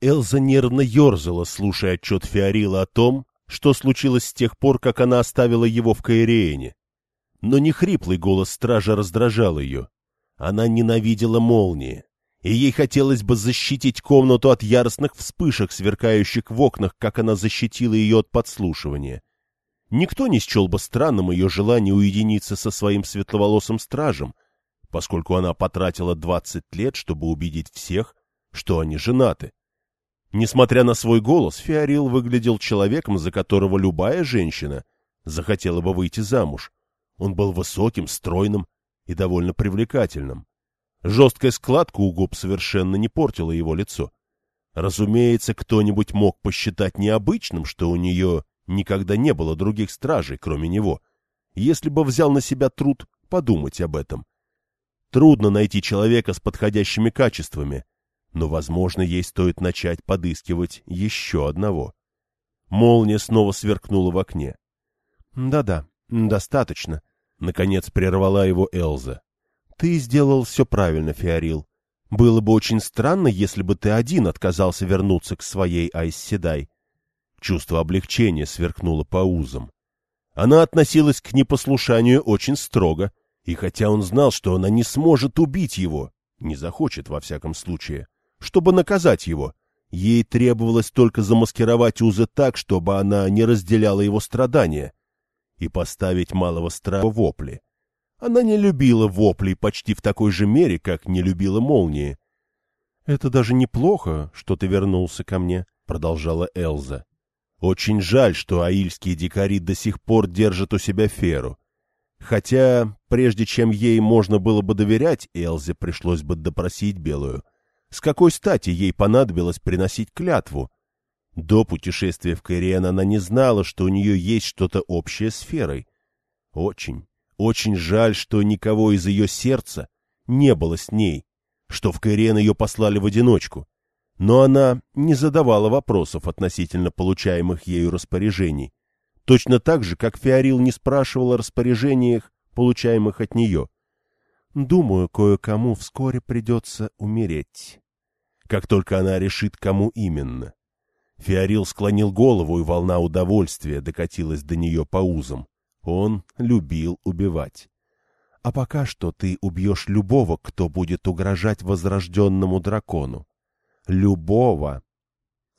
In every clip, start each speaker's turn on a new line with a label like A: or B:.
A: Элза нервно ерзала, слушая отчет Фиорила о том, что случилось с тех пор, как она оставила его в Каирене. Но не хриплый голос стража раздражал ее. Она ненавидела молнии, и ей хотелось бы защитить комнату от яростных вспышек, сверкающих в окнах, как она защитила ее от подслушивания. Никто не счел бы странным ее желание уединиться со своим светловолосым стражем, поскольку она потратила двадцать лет, чтобы убедить всех, что они женаты. Несмотря на свой голос, Фиорил выглядел человеком, за которого любая женщина захотела бы выйти замуж. Он был высоким, стройным и довольно привлекательным. Жесткая складка у губ совершенно не портила его лицо. Разумеется, кто-нибудь мог посчитать необычным, что у нее никогда не было других стражей, кроме него, если бы взял на себя труд подумать об этом. Трудно найти человека с подходящими качествами, но, возможно, ей стоит начать подыскивать еще одного. Молния снова сверкнула в окне. «Да-да, достаточно», — наконец прервала его Элза. «Ты сделал все правильно, Фиорил. Было бы очень странно, если бы ты один отказался вернуться к своей Айсседай». Чувство облегчения сверкнуло по узам. Она относилась к непослушанию очень строго, и хотя он знал, что она не сможет убить его, не захочет во всяком случае, чтобы наказать его. Ей требовалось только замаскировать узы так, чтобы она не разделяла его страдания, и поставить малого страха вопли. Она не любила воплей почти в такой же мере, как не любила молнии. — Это даже неплохо, что ты вернулся ко мне, — продолжала Элза. Очень жаль, что аильские дикари до сих пор держат у себя Феру. Хотя, прежде чем ей можно было бы доверять, Элзе пришлось бы допросить Белую — с какой стати ей понадобилось приносить клятву? До путешествия в Кайриен она не знала, что у нее есть что-то общее с Ферой. Очень, очень жаль, что никого из ее сердца не было с ней, что в Кайриен ее послали в одиночку. Но она не задавала вопросов относительно получаемых ею распоряжений, точно так же, как Фиорил не спрашивал о распоряжениях, получаемых от нее. Думаю, кое-кому вскоре придется умереть. Как только она решит, кому именно. Фиорил склонил голову, и волна удовольствия докатилась до нее по узам. Он любил убивать. А пока что ты убьешь любого, кто будет угрожать возрожденному дракону. Любого.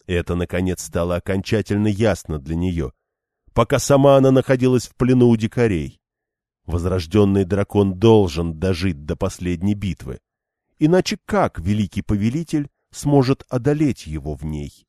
A: Это, наконец, стало окончательно ясно для нее, пока сама она находилась в плену у дикарей. Возрожденный дракон должен дожить до последней битвы. Иначе как великий повелитель сможет одолеть его в ней?